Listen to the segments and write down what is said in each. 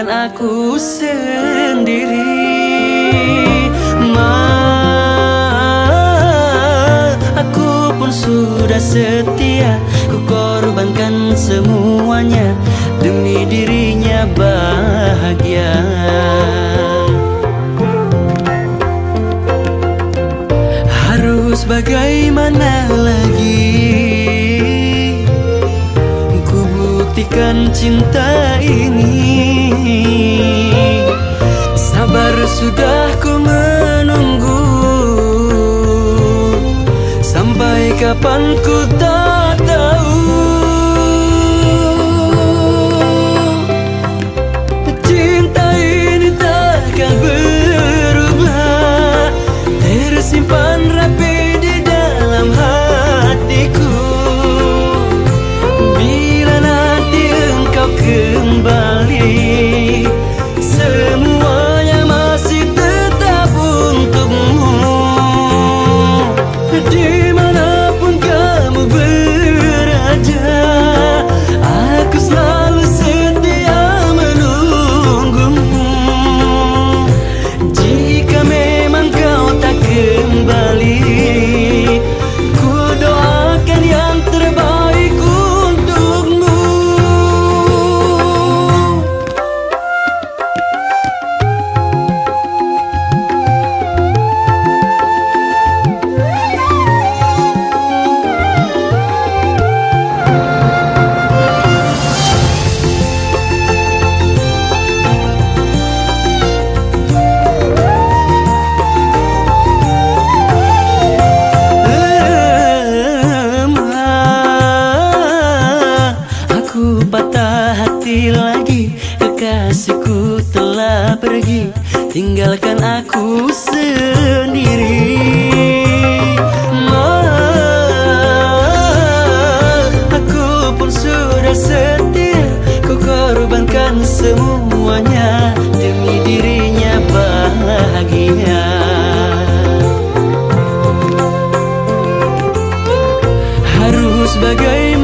Dan aku sendiri. Ma Aku pun sudah setia. Ku korbankan semuanya. Demi dirinya bahagia. Harus bagaimana lagi? Ku buktikan cinta ini sabar sudah ku menunggu. Sampai kapan ku tak sebagai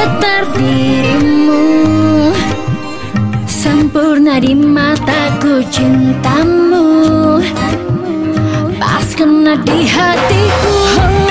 getar dirimu Sempurna di mataku cintamu Pas kena di hatiku oh.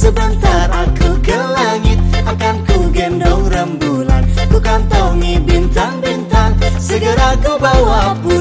sebentar aku ke langit Akan ku gendong rembulan. Ku kantongi bintang-bintang Segera ku bawa pulang.